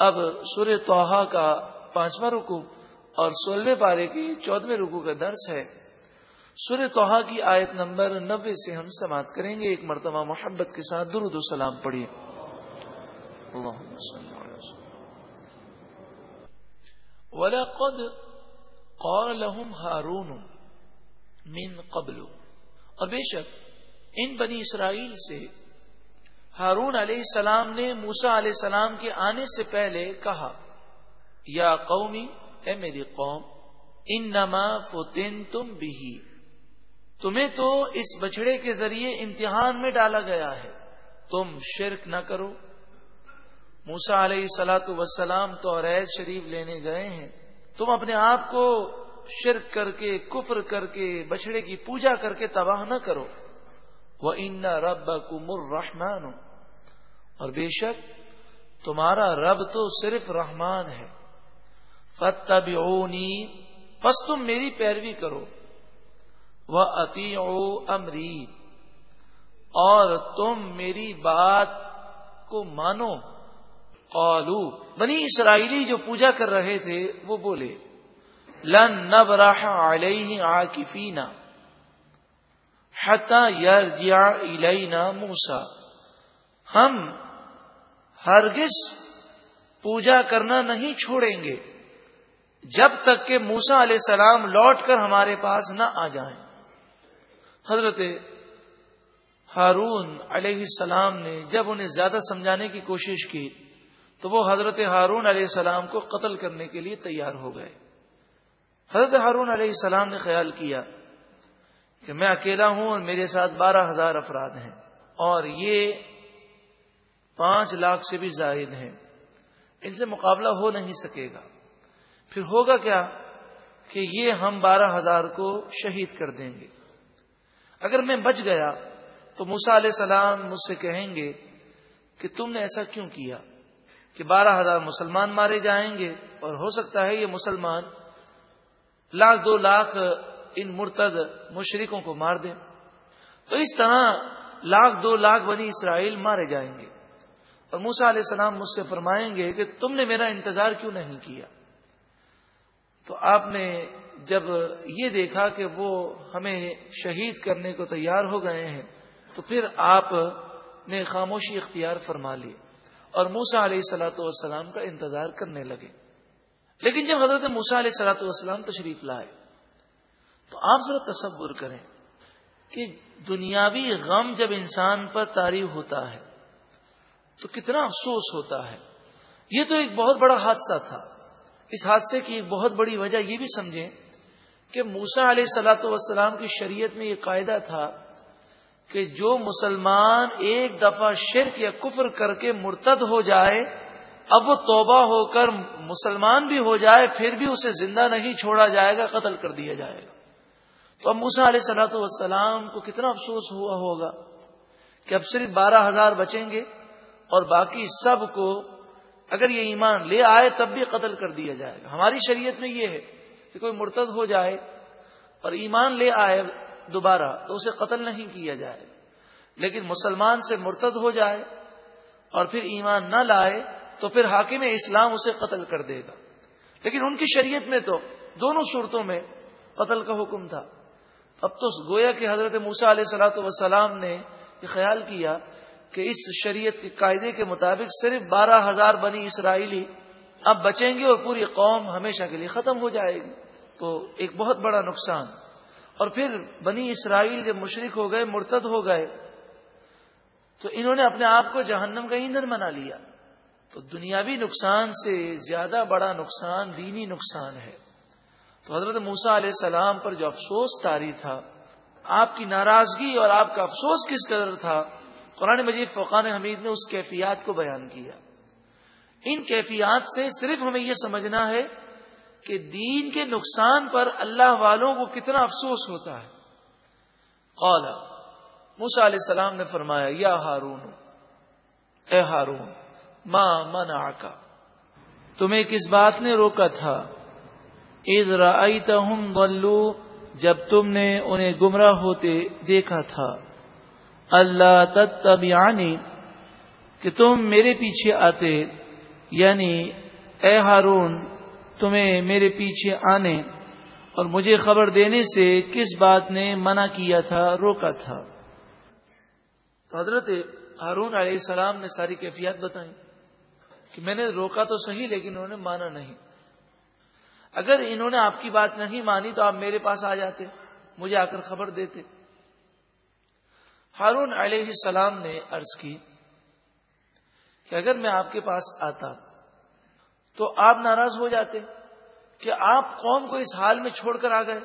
اب سور توحا کا پانچواں رکو اور سولہویں پارے کی چودہویں رکو کا درس ہے۔ سور توحا کی آیت نمبر نبے سے ہم سماعت کریں گے۔ ایک مرتبہ محبت کے ساتھ درود و سلام پڑھیے۔ وَلَقَدْ قَالَ لَهُمْ هَارُونُ مِنْ قَبْلُ۔ اور بے شک ان بنی اسرائیل سے ہارون علیہ السلام نے موسا علیہ السلام کے آنے سے پہلے کہا، یا قومی، اے میری قوم ان نما فتن تم بھی تمہیں تو اس بچڑے کے ذریعے امتحان میں ڈالا گیا ہے۔ تم شرک نہ کرو۔ موسا علیہ سلاۃ وسلام تو ریز شریف لینے گئے ہیں۔ تم اپنے آپ کو شرک کر کے، کفر کر کے بچڑے کی پوجا کر کے تباہ نہ کرو۔ وہ ان رب کمر اور بے شک تمہارا رب تو صرف رحمان ہے۔ فتح بس تم میری پیروی کرو۔ وہ اتی امری اور تم میری بات کو مانو۔ قالو بنی اسرائیلی جو پوجا کر رہے تھے وہ بولے، لن نبرح علیہ عاکفینا حتی یرجع الینا موسا ہم ہرگز پوجا کرنا نہیں چھوڑیں گے جب تک کہ موسا علیہ السلام لوٹ کر ہمارے پاس نہ آ جائیں۔ حضرت ہارون علیہ السلام نے جب انہیں زیادہ سمجھانے کی کوشش کی تو وہ حضرت ہارون علیہ السلام کو قتل کرنے کے لیے تیار ہو گئے۔ حضرت ہارون علیہ السلام نے خیال کیا کہ میں اکیلا ہوں اور میرے ساتھ بارہ ہزار افراد ہیں اور یہ پانچ لاکھ سے بھی زائد ہیں۔ ان سے مقابلہ ہو نہیں سکے گا۔ پھر ہوگا کیا کہ یہ ہم بارہ ہزار کو شہید کر دیں گے۔ اگر میں بچ گیا تو موسا علیہ السلام مجھ سے کہیں گے کہ تم نے ایسا کیوں کیا کہ بارہ ہزار مسلمان مارے جائیں گے اور ہو سکتا ہے یہ مسلمان لاکھ دو لاکھ ان مرتد مشرقوں کو مار دیں۔ تو اس طرح لاکھ دو لاکھ بنی اسرائیل مارے جائیں گے۔ اور موسا علیہ السلام مجھ سے فرمائیں گے کہ تم نے میرا انتظار کیوں نہیں کیا؟ تو آپ نے جب یہ دیکھا کہ وہ ہمیں شہید کرنے کو تیار ہو گئے ہیں، تو پھر آپ نے خاموشی اختیار فرما لی اور موسا علیہ سلاۃ والسلام کا انتظار کرنے لگے۔ لیکن جب حضرت موسا علیہ سلاۃ والسلام تشریف لائے تو آپ ذرا تصور کریں کہ دنیاوی غم جب انسان پر تاریخ ہوتا ہے، تو کتنا افسوس ہوتا ہے۔ یہ تو ایک بہت بڑا حادثہ تھا۔ اس حادثے کی ایک بہت بڑی وجہ یہ بھی سمجھیں کہ موسا علیہ سلاۃ والسلام کی شریعت میں یہ قاعدہ تھا کہ جو مسلمان ایک دفعہ شرک یا کفر کر کے مرتد ہو جائے، اب وہ توبہ ہو کر مسلمان بھی ہو جائے، پھر بھی اسے زندہ نہیں چھوڑا جائے گا، قتل کر دیا جائے گا۔ تو اب موسا علیہ سلاۃ والسلام کو کتنا افسوس ہوا ہوگا کہ اب صرف بارہ ہزار بچیں گے اور باقی سب کو اگر یہ ایمان لے آئے تب بھی قتل کر دیا جائے گا۔ ہماری شریعت میں یہ ہے کہ کوئی مرتد ہو جائے اور ایمان لے آئے دوبارہ تو اسے قتل نہیں کیا جائے۔ لیکن مسلمان سے مرتد ہو جائے اور پھر ایمان نہ لائے تو پھر حاکم اسلام اسے قتل کر دے گا۔ لیکن ان کی شریعت میں تو دونوں صورتوں میں قتل کا حکم تھا۔ اب تو گویا کہ حضرت موسا علیہ سلاۃ وسلام نے یہ خیال کیا کہ اس شریعت کے قاعدے کے مطابق صرف بارہ ہزار بنی اسرائیلی اب بچیں گے اور پوری قوم ہمیشہ کے لیے ختم ہو جائے گی۔ تو ایک بہت بڑا نقصان۔ اور پھر بنی اسرائیل جب مشرق ہو گئے، مرتد ہو گئے، تو انہوں نے اپنے آپ کو جہنم کا ایندھن بنا لیا۔ تو دنیاوی نقصان سے زیادہ بڑا نقصان، دینی نقصان ہے۔ تو حضرت موسا علیہ السلام پر جو افسوس تاری تھا، آپ کی ناراضگی اور آپ کا افسوس کس قدر تھا، قرآن مجید فقان حمید نے اس کیفیات کو بیان کیا۔ ان کیفیات سے صرف ہمیں یہ سمجھنا ہے کہ دین کے نقصان پر اللہ والوں کو کتنا افسوس ہوتا ہے۔ قال موسا علیہ السلام نے فرمایا، یا ہارون، اے ہارون ماں من آکا تمہیں کس بات نے روکا تھا؟ عید رم غلو جب تم نے انہیں گمراہ ہوتے دیکھا تھا۔ اللہ تب کہ تم میرے پیچھے آتے یعنی اے ہارون، تمہیں میرے پیچھے آنے۔ اور مجھے خبر دینے سے کس بات نے منع کیا تھا، روکا تھا۔ حضرت ہارون علیہ السلام نے ساری کیفیات بتائی کہ میں نے روکا تو صحیح، لیکن انہوں نے مانا نہیں۔ اگر انہوں نے آپ کی بات نہیں مانی تو آپ میرے پاس آ جاتے، مجھے آ کر خبر دیتے۔ ہارون علیہ السلام نے عرض کی کہ اگر میں آپ کے پاس آتا تو آپ ناراض ہو جاتے کہ آپ قوم کو اس حال میں چھوڑ کر آ گئے۔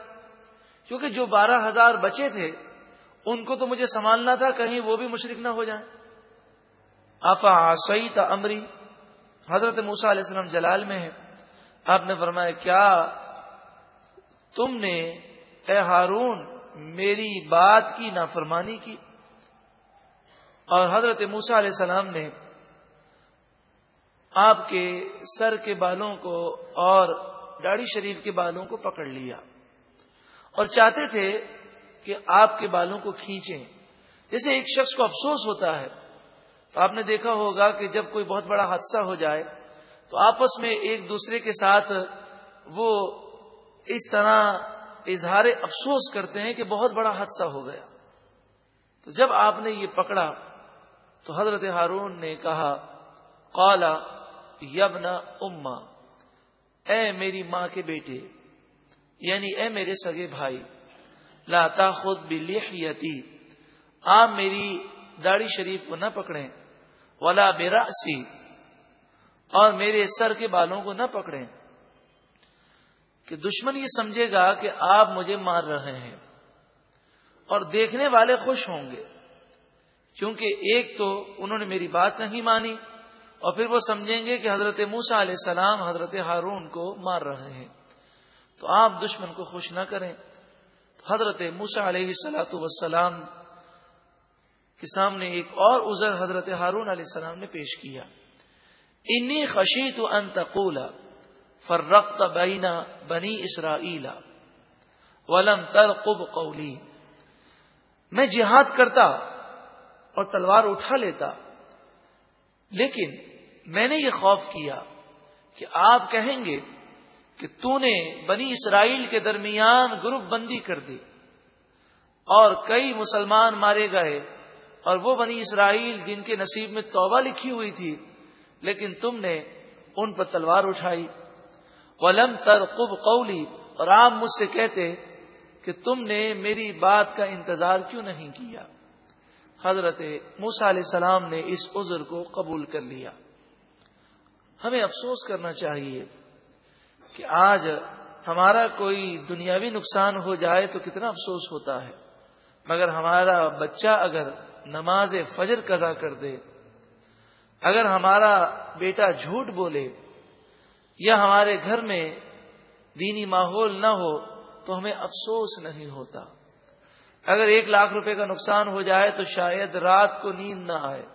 کیونکہ جو بارہ ہزار بچے تھے، ان کو تو مجھے سنبھالنا تھا، کہیں وہ بھی مشرق نہ ہو جائیں۔ آفا آسئی تا امری، حضرت موسا علیہ السلام جلال میں ہے آپ نے فرمایا، کیا تم نے اے ہارون میری بات کی نافرمانی کی؟ اور حضرت موسا علیہ السلام نے آپ کے سر کے بالوں کو اور داڑھی شریف کے بالوں کو پکڑ لیا اور چاہتے تھے کہ آپ کے بالوں کو کھینچیں۔ جیسے ایک شخص کو افسوس ہوتا ہے، تو آپ نے دیکھا ہوگا کہ جب کوئی بہت بڑا حادثہ ہو جائے تو آپس میں ایک دوسرے کے ساتھ وہ اس طرح اظہار افسوس کرتے ہیں کہ بہت بڑا حادثہ ہو گیا۔ تو جب آپ نے یہ پکڑا تو حضرت ہارون نے کہا قالا یبنا اما، اے میری ماں کے بیٹے یعنی اے میرے سگے بھائی لاتا خود بلیحیتی آپ میری داڑھی شریف کو نہ پکڑیں، ولا براسی اور میرے سر کے بالوں کو نہ پکڑیں کہ دشمن یہ سمجھے گا کہ آپ مجھے مار رہے ہیں اور دیکھنے والے خوش ہوں گے کیونکہ ایک تو انہوں نے میری بات نہیں مانی اور پھر وہ سمجھیں گے کہ حضرت موسا علیہ السلام حضرت ہارون کو مار رہے ہیں۔ تو آپ دشمن کو خوش نہ کریں۔ تو حضرت موسا علیہ السلاۃ وسلام کے سامنے ایک اور عذر حضرت ہارون علیہ السلام نے پیش کیا۔ انی خشی تو انتقولا فرقت بینا بنی اسرائیلا ولم ترقب قولی. میں جہاد کرتا اور تلوار اٹھا لیتا، لیکن میں نے یہ خوف کیا کہ آپ کہیں گے کہ تو نے بنی اسرائیل کے درمیان گروپ بندی کر دی اور کئی مسلمان مارے گئے اور وہ بنی اسرائیل جن کے نصیب میں توبہ لکھی ہوئی تھی لیکن تم نے ان پر تلوار اٹھائی۔ ولم تر قب قولی اور آپ مجھ سے کہتے کہ تم نے میری بات کا انتظار کیوں نہیں کیا؟ حضرت موسا علیہ السلام نے اس عذر کو قبول کر لیا۔ ہمیں افسوس کرنا چاہیے کہ آج ہمارا کوئی دنیاوی نقصان ہو جائے تو کتنا افسوس ہوتا ہے۔ مگر ہمارا بچہ اگر نماز فجر قضا کر دے اگر ہمارا بیٹا جھوٹ بولے یا ہمارے گھر میں دینی ماحول نہ ہو تو ہمیں افسوس نہیں ہوتا۔ اگر ایک لاکھ روپے کا نقصان ہو جائے تو شاید رات کو نیند نہ آئے۔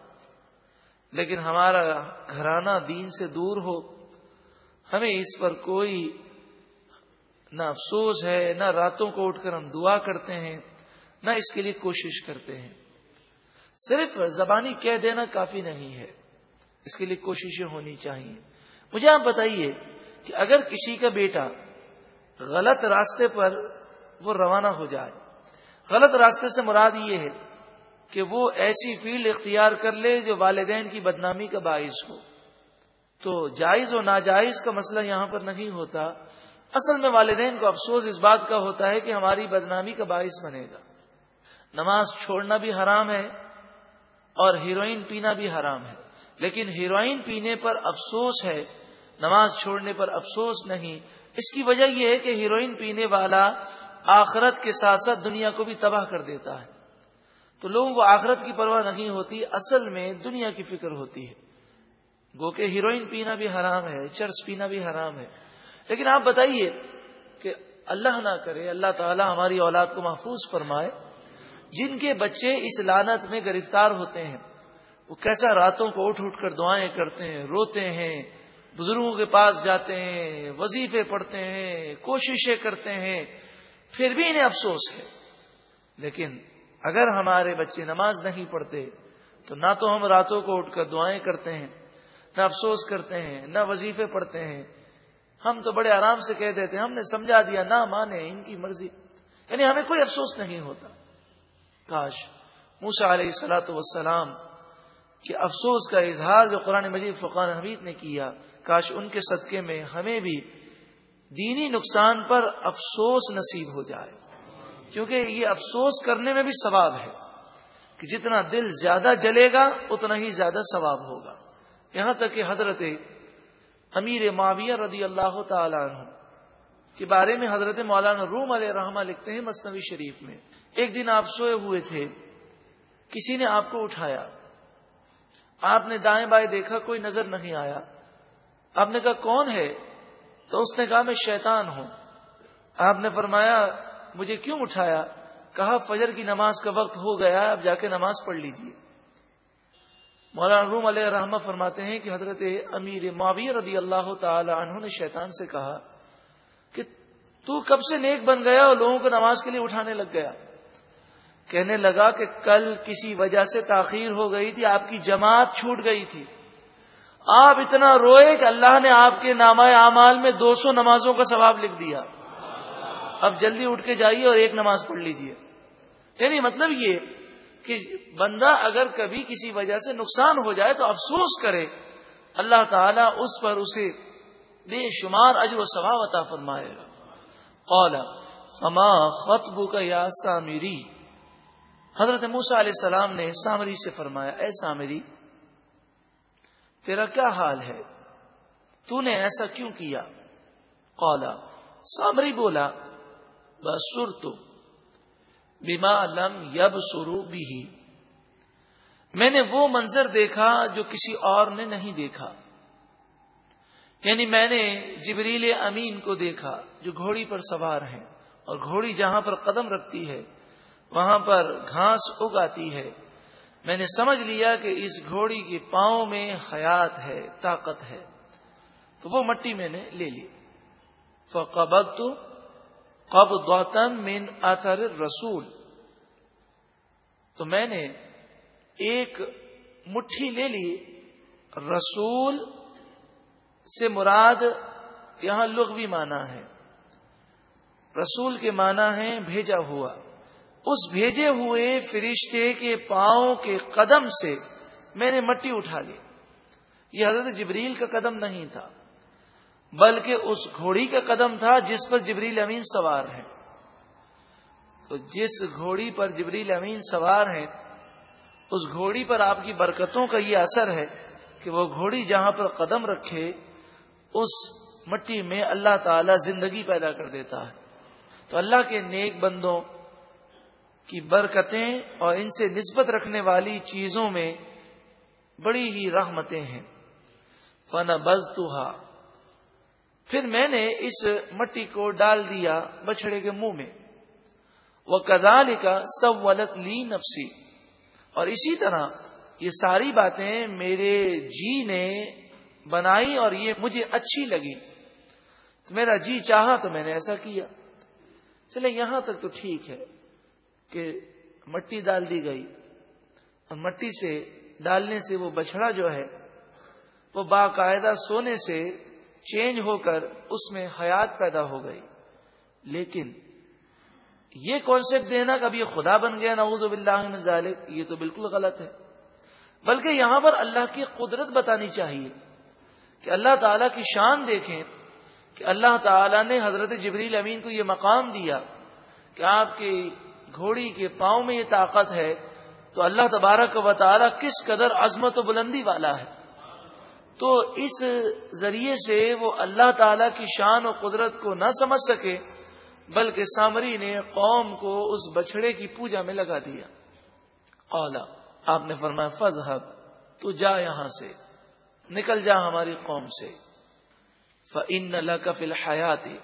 لیکن ہمارا گھرانہ دین سے دور ہو، ہمیں اس پر کوئی نہ افسوس ہے، نہ راتوں کو اٹھ کر ہم دعا کرتے ہیں، نہ اس کے لیے کوشش کرتے ہیں۔ صرف زبانی کہہ دینا کافی نہیں ہے۔ اس کے لیے کوششیں ہونی چاہیے۔ مجھے آپ بتائیے کہ اگر کسی کا بیٹا غلط راستے پر وہ روانہ ہو جائے، غلط راستے سے مراد یہ ہے کہ وہ ایسی فیلڈ اختیار کر لے جو والدین کی بدنامی کا باعث ہو۔ تو جائز و ناجائز کا مسئلہ یہاں پر نہیں ہوتا۔ اصل میں والدین کو افسوس اس بات کا ہوتا ہے کہ ہماری بدنامی کا باعث بنے گا۔ نماز چھوڑنا بھی حرام ہے اور ہیروئن پینا بھی حرام ہے۔ لیکن ہیروئن پینے پر افسوس ہے، نماز چھوڑنے پر افسوس نہیں۔ اس کی وجہ یہ ہے کہ ہیروئن پینے والا آخرت کے ساتھ ساتھ دنیا کو بھی تباہ کر دیتا ہے۔ تو لوگوں کو آخرت کی پرواہ نہیں ہوتی، اصل میں دنیا کی فکر ہوتی ہے۔ گو کہ ہیروئن پینا بھی حرام ہے، چرس پینا بھی حرام ہے۔ لیکن آپ بتائیے کہ اللہ نہ کرے، اللہ تعالی ہماری اولاد کو محفوظ فرمائے۔ جن کے بچے اس لانت میں گرفتار ہوتے ہیں وہ کیسا راتوں کو اٹھ اٹھ کر دعائیں کرتے ہیں، روتے ہیں، بزرگوں کے پاس جاتے ہیں، وظیفے پڑھتے ہیں، کوششیں کرتے ہیں، پھر بھی انہیں افسوس ہے۔ لیکن اگر ہمارے بچے نماز نہیں پڑھتے، تو نہ تو ہم راتوں کو اٹھ کر دعائیں کرتے ہیں، نہ افسوس کرتے ہیں، نہ وظیفے پڑھتے ہیں۔ ہم تو بڑے آرام سے کہہ دیتے ہیں، ہم نے سمجھا دیا، نہ مانے، ان کی مرضی۔ یعنی ہمیں کوئی افسوس نہیں ہوتا۔ کاش موسا علیہ السلاۃ وسلام کے افسوس کا اظہار جو قرآن مجید فقان حمید نے کیا، کاش ان کے صدقے میں ہمیں بھی دینی نقصان پر افسوس نصیب ہو جائے۔ کیونکہ یہ افسوس کرنے میں بھی ثواب ہے کہ جتنا دل زیادہ جلے گا، اتنا ہی زیادہ ثواب ہوگا۔ یہاں تک کہ حضرت امیر معاویہ رضی اللہ تعالی عنہ کے بارے میں حضرت مولانا روم علیہ رحمہ لکھتے ہیں مصنوی شریف میں۔ ایک دن آپ سوئے ہوئے تھے، کسی نے آپ کو اٹھایا۔ آپ نے دائیں بائیں دیکھا کوئی نظر نہیں آیا۔ آپ نے کہا، کون ہے؟ تو اس نے کہا، میں شیطان ہوں۔ آپ نے فرمایا، مجھے کیوں اٹھایا؟ کہا، فجر کی نماز کا وقت ہو گیا اب جا کے نماز پڑھ لیجیے۔ مولانا روم علیہ رحمہ فرماتے ہیں کہ حضرت امیر معاویہ رضی اللہ تعالی عنہ نے شیطان سے کہا کہ تو کب سے نیک بن گیا اور لوگوں کو نماز کے لیے اٹھانے لگ گیا؟ کہنے لگا کہ کل کسی وجہ سے تاخیر ہو گئی تھی، آپ کی جماعت چھوٹ گئی تھی۔ آپ اتنا روئے کہ اللہ نے آپ کے نامہ اعمال میں دو سو نمازوں کا ثواب لکھ دیا۔ اب جلدی اٹھ کے جائیے اور ایک نماز پڑھ لیجیے۔ یعنی مطلب یہ کہ بندہ اگر کبھی کسی وجہ سے نقصان ہو جائے تو افسوس کرے۔ اللہ تعالیٰ اس پر اسے بے شمار اجر و ثواب عطا فرمائے گا۔ قولا فما خطب کا یا حضرت موسا علیہ السلام نے سامری سے فرمایا، اے سامری، تیرا کیا حال ہے؟ تو نے ایسا کیوں کیا؟ قولا سامری بولا بسر تو بیما لم یب سرو بھی میں نے وہ منظر دیکھا جو کسی اور نے نہیں دیکھا. یعنی میں نے جبریل امین کو دیکھا جو گھوڑی پر سوار ہے اور گھوڑی جہاں پر قدم رکھتی ہے وہاں پر گھاس اگاتی ہے۔ میں نے سمجھ لیا کہ اس گھوڑی کے پاؤں میں حیات ہے، طاقت ہے۔ تو وہ مٹی میں نے لے لی۔ فقبت تو قب گوتم مین آثر رسول تو میں نے ایک مٹھی لے لی۔ رسول سے مراد یہاں لغوی مانا ہے۔ رسول کے معنی ہے بھیجا ہوا۔ اس بھیجے ہوئے فرشتے کے پاؤں کے قدم سے میں نے مٹی اٹھا لی۔ یہ حضرت جبریل کا قدم نہیں تھا، بلکہ اس گھوڑی کا قدم تھا جس پر جبریل امین سوار ہے تو جس گھوڑی پر جبریل امین سوار ہے اس گھوڑی پر آپ کی برکتوں کا یہ اثر ہے کہ وہ گھوڑی جہاں پر قدم رکھے، اس مٹی میں اللہ تعالی زندگی پیدا کر دیتا ہے۔ تو اللہ کے نیک بندوں کی برکتیں اور ان سے نسبت رکھنے والی چیزوں میں بڑی ہی رحمتیں ہیں۔ فن بز پھر میں نے اس مٹی کو ڈال دیا بچڑے کے منہ میں۔ وہ کدال کا سب ولت لی نفسی اور اسی طرح یہ ساری باتیں میرے جی نے بنائی اور یہ مجھے اچھی لگی۔ تو میرا جی چاہا تو میں نے ایسا کیا۔ چلے یہاں تک تو ٹھیک ہے۔ کہ مٹی ڈال دی گئی اور مٹی سے ڈالنے سے وہ بچڑا جو ہے، وہ باقاعدہ سونے سے چینج ہو کر اس میں حیات پیدا ہو گئی۔ لیکن یہ کانسیپٹ دینا کہ اب یہ خدا بن گیا، نعوذ باللہ من ذالک، یہ تو بالکل غلط ہے۔ بلکہ یہاں پر اللہ کی قدرت بتانی چاہیے کہ اللہ تعالیٰ کی شان دیکھیں کہ اللہ تعالیٰ نے حضرت جبریل امین کو یہ مقام دیا کہ آپ کی گھوڑی کے پاؤں میں یہ طاقت ہے، تو اللہ تبارک و تعالی کس قدر عظمت و بلندی والا ہے۔ تو اس ذریعے سے وہ اللہ تعالی کی شان و قدرت کو نہ سمجھ سکے، بلکہ سامری نے قوم کو اس بچڑے کی پوجا میں لگا دیا۔ اولا آپ نے فرمایا فض تو جا یہاں سے، نکل جا ہماری قوم سے۔ فن اللہ کا فی الحیاتی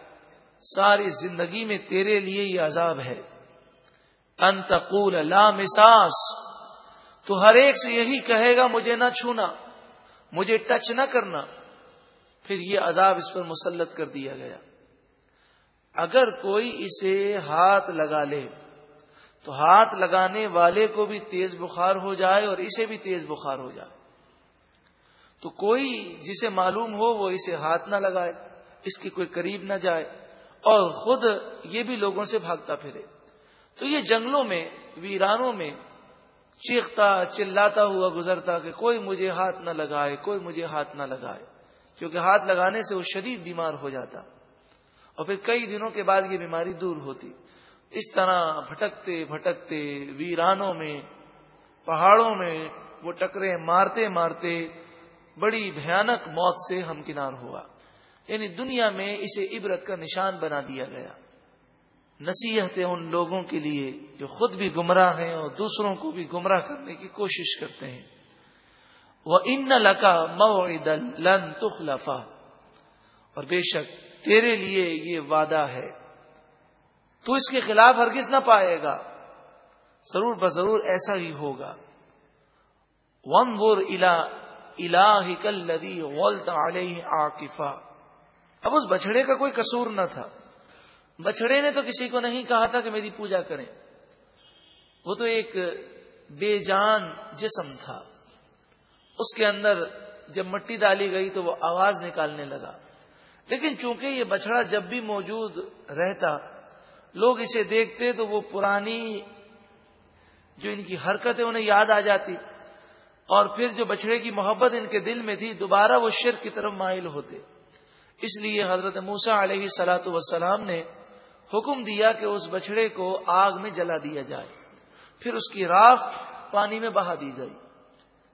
ساری زندگی میں تیرے لیے یہ عذاب ہے۔ انتقول لا مساس۔ تو ہر ایک سے یہی کہے گا، مجھے نہ چھونا، مجھے ٹچ نہ کرنا۔ پھر یہ عذاب اس پر مسلط کر دیا گیا۔ اگر کوئی اسے ہاتھ لگا لے، تو ہاتھ لگانے والے کو بھی تیز بخار ہو جائے اور اسے بھی تیز بخار ہو جائے۔ تو کوئی جسے معلوم ہو، وہ اسے ہاتھ نہ لگائے، اس کی کوئی قریب نہ جائے اور خود یہ بھی لوگوں سے بھاگتا پھرے۔ تو یہ جنگلوں میں، ویرانوں میں چیختا، چلاتا ہوا گزرتا کہ کوئی مجھے ہاتھ نہ لگائے، کوئی مجھے ہاتھ نہ لگائے۔ کیونکہ ہاتھ لگانے سے وہ شدید بیمار ہو جاتا۔ اور پھر کئی دنوں کے بعد یہ بیماری دور ہوتی۔ اس طرح بھٹکتے بھٹکتے ویرانوں میں، پہاڑوں میں وہ ٹکرے مارتے مارتے بڑی بھیانک موت سے ہمکنار ہوا۔ یعنی دنیا میں اسے عبرت کا نشان بنا دیا گیا۔ نصیحتیں ان لوگوں کے لیے جو خود بھی گمراہ ہیں اور دوسروں کو بھی گمراہ کرنے کی کوشش کرتے ہیں۔ وہ ان لکا موعدل لن تخلفا اور بے شک تیرے لیے یہ وعدہ ہے۔ تو اس کے خلاف ہرگز نہ پائے گا۔ ضرور بضرور ایسا ہی ہوگا۔ ون ور الا الہ کلدی غلط علیہ آکفا اب اس بچڑے کا کوئی قصور نہ تھا۔ بچڑے نے تو کسی کو نہیں کہا تھا کہ میری پوجا کریں۔ وہ تو ایک بے جان جسم تھا۔ اس کے اندر جب مٹی ڈالی گئی تو وہ آواز نکالنے لگا۔ لیکن چونکہ یہ بچڑا جب بھی موجود رہتا، لوگ اسے دیکھتے تو وہ پرانی جو ان کی حرکت ہے انہیں یاد آ جاتی۔ اور پھر جو بچڑے کی محبت ان کے دل میں تھی، دوبارہ وہ شرک کی طرف مائل ہوتے۔ اس لیے حضرت موسا علیہ سلاۃ وسلام نے حکم دیا کہ اس بچڑے کو آگ میں جلا دیا جائے۔ پھر اس کی راف پانی میں بہا دی گئی۔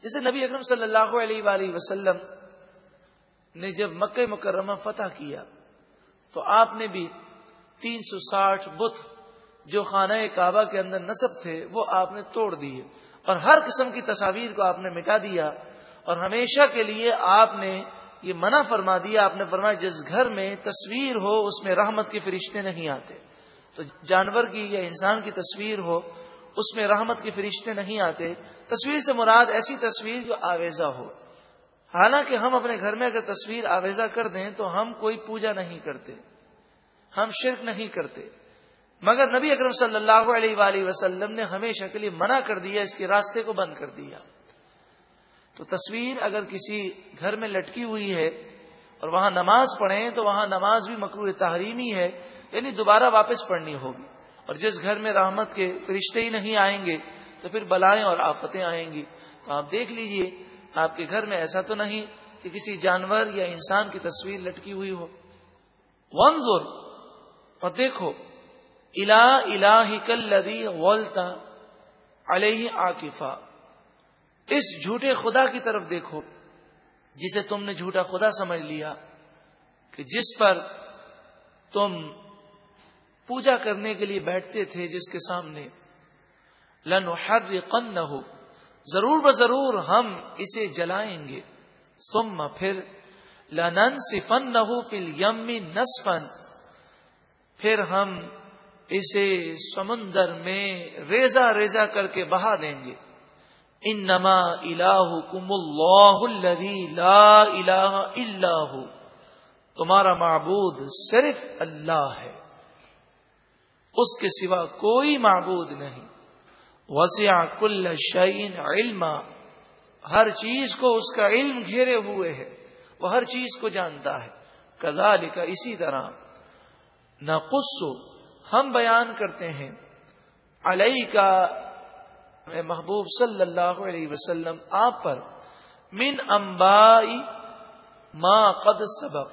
جیسے نبی اکرم صلی اللہ علیہ وآلہ وسلم نے جب مکہ مکرمہ فتح کیا، تو آپ نے بھی تین سو ساٹھ بت جو خانہ کعبہ کے اندر نصب تھے، وہ آپ نے توڑ دیے۔ اور ہر قسم کی تصاویر کو آپ نے مٹا دیا۔ اور ہمیشہ کے لیے آپ نے یہ منع فرما دیا، آپ نے فرمایا جس گھر میں تصویر ہو، اس میں رحمت کے فرشتے نہیں آتے۔ تو جانور کی یا انسان کی تصویر ہو، اس میں رحمت کے فرشتے نہیں آتے۔ تصویر سے مراد ایسی تصویر جو آویزہ ہو۔ حالانکہ ہم اپنے گھر میں اگر تصویر آویزہ کر دیں تو ہم کوئی پوجا نہیں کرتے۔ ہم شرک نہیں کرتے۔ مگر نبی اکرم صلی اللہ علیہ وآلہ وسلم نے ہمیشہ کے لیے منع کر دیا، اس کے راستے کو بند کر دیا۔ تو تصویر اگر کسی گھر میں لٹکی ہوئی ہے اور وہاں نماز پڑھیں تو وہاں نماز بھی مکرو تحریمی ہے یعنی دوبارہ واپس پڑھنی ہوگی۔ اور جس گھر میں رحمت کے فرشتے ہی نہیں آئیں گے تو پھر بلائیں اور آفتیں آئیں گی۔ تو آپ دیکھ لیجیے، آپ کے گھر میں ایسا تو نہیں کہ کسی جانور یا انسان کی تصویر لٹکی ہوئی ہو۔ ون زور اور دیکھو الا الہ کل لدی علیہ آکفا اس جھوٹے خدا کی طرف دیکھو، جسے تم نے جھوٹا خدا سمجھ لیا، کہ جس پر تم پوجا کرنے کے لیے بیٹھتے تھے جس کے سامنے لن ہر نہ ہو ضرور ب ضرور ہم اسے جلائیں گے۔ سم پھر لنن صفن نہ ہو فل یمی نسفن پھر ہم اسے سمندر میں ریزا ریزا کر کے بہا دیں گے۔ ان نما اللہ کم اللہ لا الہ اللہ تمہارا معبود صرف اللہ ہے. اس کے سوا کوئی معبود نہیں. وسیع کل شعین علم ہر چیز کو اس کا علم گھیرے ہوئے ہے وہ ہر چیز کو جانتا ہے. کدا لکھا اسی طرح نہ ہم بیان کرتے ہیں. علیہ کا محبوب صلی اللہ علیہ وسلم، آپ پر من امبائی ما قد سبق،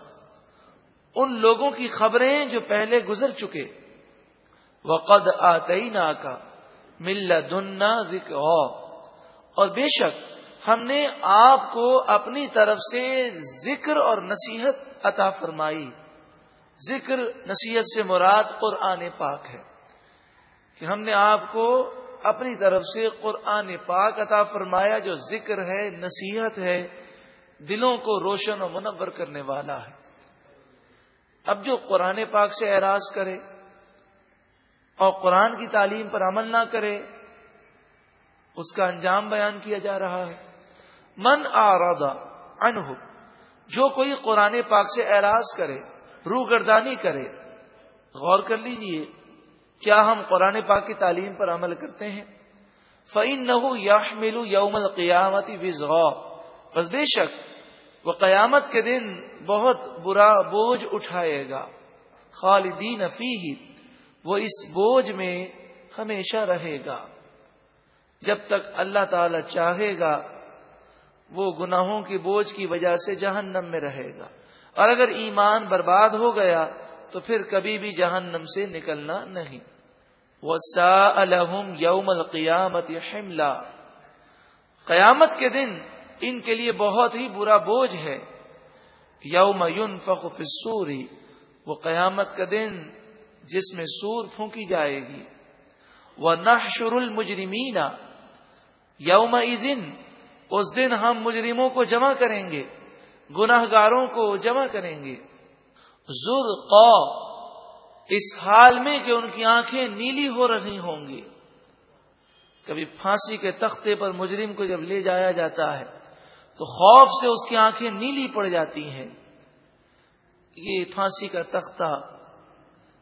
ان لوگوں کی خبریں جو پہلے گزر چکے، وقد آئی نا کا مل دنا ذکر اور بے شک ہم نے آپ کو اپنی طرف سے ذکر اور نصیحت عطا فرمائی۔ ذکر، نصیحت سے مراد قرآن پاک ہے کہ ہم نے آپ کو اپنی طرف سے قرآن پاک عطا فرمایا، جو ذکر ہے، نصیحت ہے، دلوں کو روشن و منور کرنے والا ہے۔ اب جو قرآن پاک سے اعراض کرے اور قرآن کی تعلیم پر عمل نہ کرے، اس کا انجام بیان کیا جا رہا ہے۔ من آرادہ انہ جو کوئی قرآن پاک سے اعراض کرے، روگردانی کرے، غور کر لیجیے۔ کیا ہم قرآن پاک کی تعلیم پر عمل کرتے ہیں؟ فعین نہ یا ملو یوم القیامتی بس بے شک، وہ قیامت کے دن بہت برا بوجھ اٹھائے گا۔ خالدین فی وہ اس بوجھ میں ہمیشہ رہے گا۔ جب تک اللہ تعالی چاہے گا، وہ گناہوں کی بوجھ کی وجہ سے جہنم میں رہے گا۔ اور اگر ایمان برباد ہو گیا تو پھر کبھی بھی جہنم سے نکلنا نہیں۔ وہ سا الحم یوم القیامت حملہ قیامت کے دن ان کے لیے بہت ہی برا بوجھ ہے۔ یوم یون فخ سوری وہ قیامت کا دن جس میں سور پھونکی جائے گی۔ وہ نہ شر المجرمین یوم دن اس دن ہم مجرموں کو جمع کریں گے۔ گناہ گاروں کو جمع کریں گے۔ زر اس حال میں کہ ان کی آنکھیں نیلی ہو رہی ہوں گی۔ کبھی پھانسی کے تختے پر مجرم کو جب لے جایا جاتا ہے، تو خوف سے اس کی آنکھیں نیلی پڑ جاتی ہیں۔ یہ پھانسی کا تختہ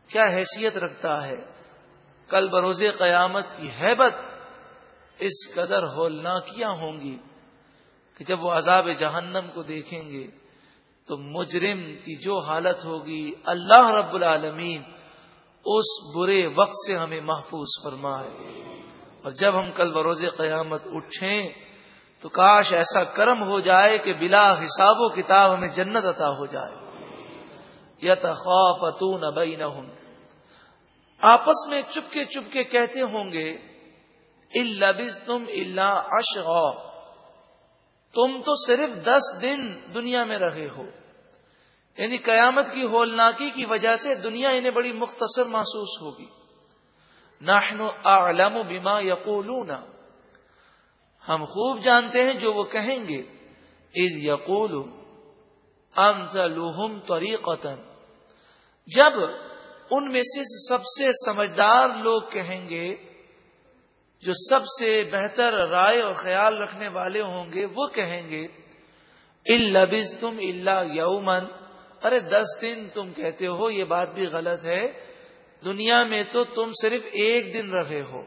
کیا حیثیت رکھتا ہے؟ کل بروز قیامت کی حیبت اس قدر ہولناکیاں ہوں گی کہ جب وہ عذاب جہنم کو دیکھیں گے۔ تو مجرم کی جو حالت ہوگی، اللہ رب العالمین اس برے وقت سے ہمیں محفوظ فرمائے۔ اور جب ہم کل بروز قیامت اٹھیں، تو کاش ایسا کرم ہو جائے کہ بلا حساب و کتاب ہمیں جنت عطا ہو جائے۔ یا تخوف نہ آپس میں چپکے چپکے کہتے ہوں گے البز تم اللہ اشغ تم تو صرف دس دن دنیا میں رہے ہو۔ یعنی قیامت کی ہولناکی کی وجہ سے دنیا انہیں بڑی مختصر محسوس ہوگی۔ نحن اعلم بما یقولون۔ ہم خوب جانتے ہیں جو وہ کہیں گے۔ اذ یقول انزلوہم طریقتا۔ جب ان میں سے سب سے سمجھدار لوگ کہیں گے جو سب سے بہتر رائے اور خیال رکھنے والے ہوں گے، وہ کہیں گے البز تم اللہ یومن ارے، دس دن تم کہتے ہو، یہ بات بھی غلط ہے۔ دنیا میں تو تم صرف ایک دن رہے ہو۔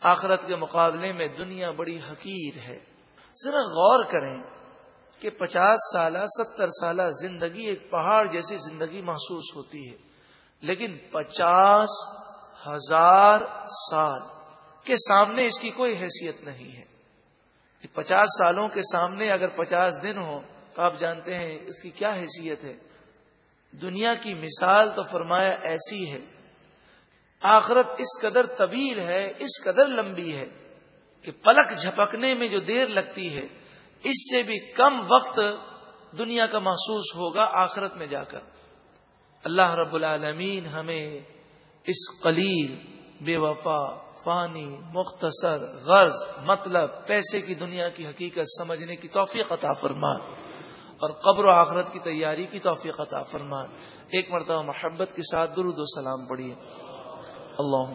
آخرت کے مقابلے میں دنیا بڑی حقیر ہے۔ ذرا غور کریں کہ پچاس سالہ، ستر سالہ زندگی ایک پہاڑ جیسی زندگی محسوس ہوتی ہے، لیکن پچاس ہزار سال کے سامنے اس کی کوئی حیثیت نہیں ہے۔ پچاس سالوں کے سامنے اگر پچاس دن ہو تو آپ جانتے ہیں اس کی کیا حیثیت ہے۔ دنیا کی مثال تو فرمایا ایسی ہے۔ آخرت اس قدر طویل ہے، اس قدر لمبی ہے کہ پلک جھپکنے میں جو دیر لگتی ہے، اس سے بھی کم وقت دنیا کا محسوس ہوگا آخرت میں جا کر۔ اللہ رب العالمین ہمیں اس قلیل، بے وفا، فانی، مختصر، غرض مطلب پیسے کی دنیا کی حقیقت سمجھنے کی توفیق عطا فرما۔ اور قبر و آخرت کی تیاری کی توفیق عطا فرما۔ ایک مرتبہ محبت کے ساتھ درود و سلام پڑھیے۔ اللہ